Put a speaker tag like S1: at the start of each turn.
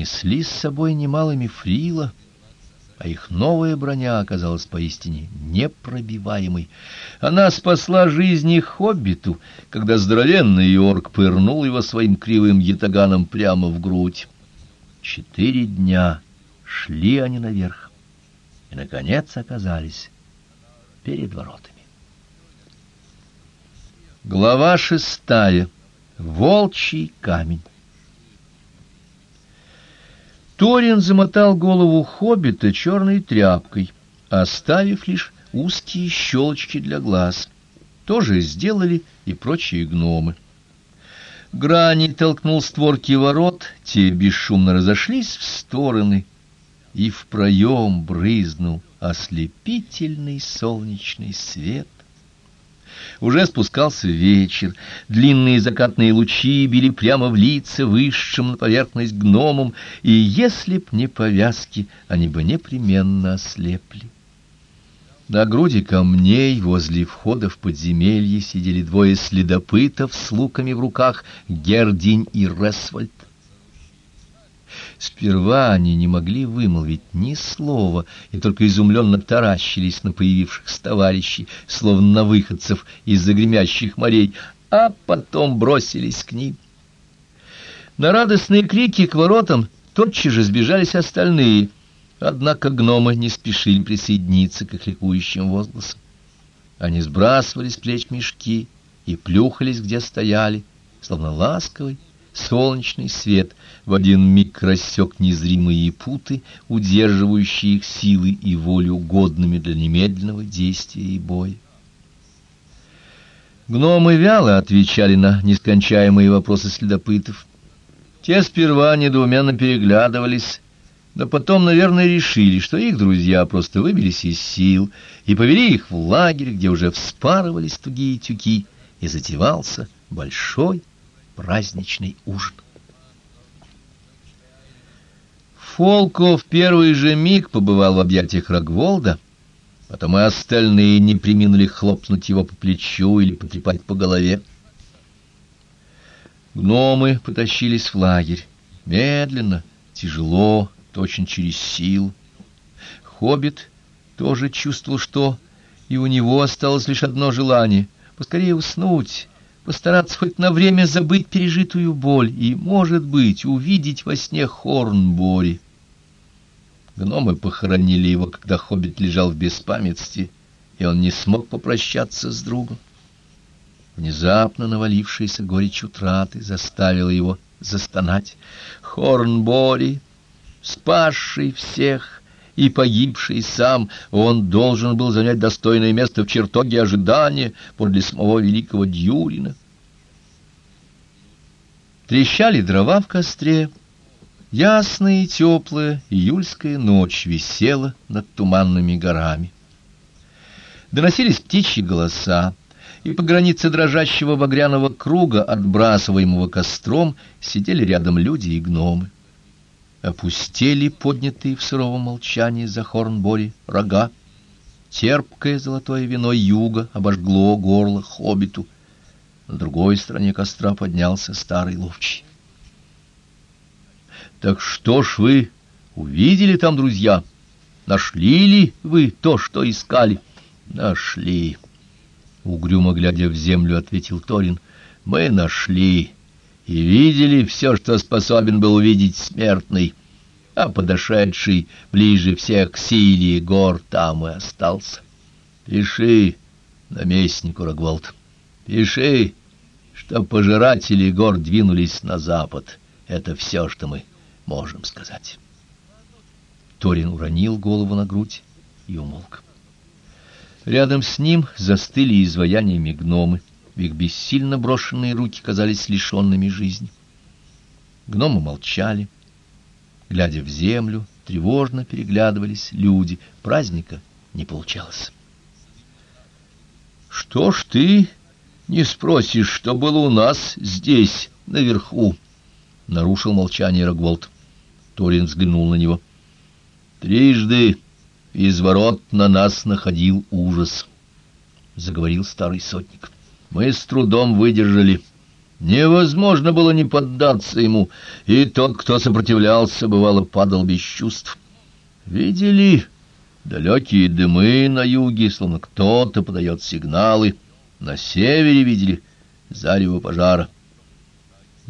S1: унесли с собой немало мифрила, а их новая броня оказалась поистине непробиваемой. Она спасла жизни хоббиту, когда здоровенный орк пырнул его своим кривым ятаганом прямо в грудь. Четыре дня шли они наверх и, наконец, оказались перед воротами. Глава шестая. Волчий камень. Торин замотал голову хоббита черной тряпкой, оставив лишь узкие щелочки для глаз. Тоже сделали и прочие гномы. Грани толкнул створки ворот, те бесшумно разошлись в стороны, и в проем брызнул ослепительный солнечный свет. Уже спускался вечер, длинные закатные лучи били прямо в лица высшим на поверхность гномам, и если б не повязки, они бы непременно ослепли. На груди камней возле входа в подземелье сидели двое следопытов с луками в руках, Гердинь и Ресвальд. Сперва они не могли вымолвить ни слова и только изумленно таращились на появившихся товарищей, словно на выходцев из загремящих морей, а потом бросились к ним. На радостные крики к воротам тотчас же сбежались остальные, однако гномы не спешили присоединиться к их ликующим возгласам. Они сбрасывали с плеч мешки и плюхались, где стояли, словно ласковый солнечный свет в один миг рассек незримые путы, удерживающие их силы и волю годными для немедленного действия и боя. Гномы вяло отвечали на нескончаемые вопросы следопытов. Те сперва недоуменно переглядывались, но потом, наверное, решили, что их друзья просто выбились из сил и повели их в лагерь, где уже вспарывались тугие тюки, и затевался большой праздничный ужин. Фолко в первый же миг побывал в объятиях Рогволда, потом и остальные не приминули хлопнуть его по плечу или потрепать по голове. Гномы потащились в лагерь. Медленно, тяжело, точно через сил. Хоббит тоже чувствовал, что и у него осталось лишь одно желание — поскорее уснуть, постараться хоть на время забыть пережитую боль и, может быть, увидеть во сне Хорнбори. Гномы похоронили его, когда хоббит лежал в беспамятстве, и он не смог попрощаться с другом. Внезапно навалившаяся горечь утраты заставила его застонать. Хорнбори, спасший всех и погибший сам, он должен был занять достойное место в чертоге ожидания подле самого великого Дьюрина. Трещали дрова в костре, Ясная и теплая июльская ночь висела над туманными горами. Доносились птичьи голоса, и по границе дрожащего багряного круга, отбрасываемого костром, сидели рядом люди и гномы. Опустели поднятые в суровом молчании за Хорнбори рога. Терпкое золотое вино юга обожгло горло хоббиту. На другой стороне костра поднялся старый ловчий. Так что ж вы увидели там, друзья? Нашли ли вы то, что искали? Нашли. Угрюмо глядя в землю, ответил Торин. Мы нашли и видели все, что способен был увидеть смертный, а подошедший ближе всех к силе гор там и остался. Пиши, наместнику Рогволд, пиши, что пожиратели гор двинулись на запад. Это все, что мы можем сказать. Торин уронил голову на грудь и умолк. Рядом с ним застыли изваяниями гномы. Их бессильно брошенные руки казались лишенными жизни. Гномы молчали, глядя в землю, тревожно переглядывались люди. Праздника не получалось. Что ж ты не спросишь, что было у нас здесь, наверху? нарушил молчание Рогволд. Торин взглянул на него. Трижды из ворот на нас находил ужас, заговорил старый сотник. Мы с трудом выдержали, Невозможно было не поддаться ему, и тот, кто сопротивлялся, бывало, падал без чувств. Видели далекие дымы на юге, словно кто-то подает сигналы. На севере видели зарево пожара.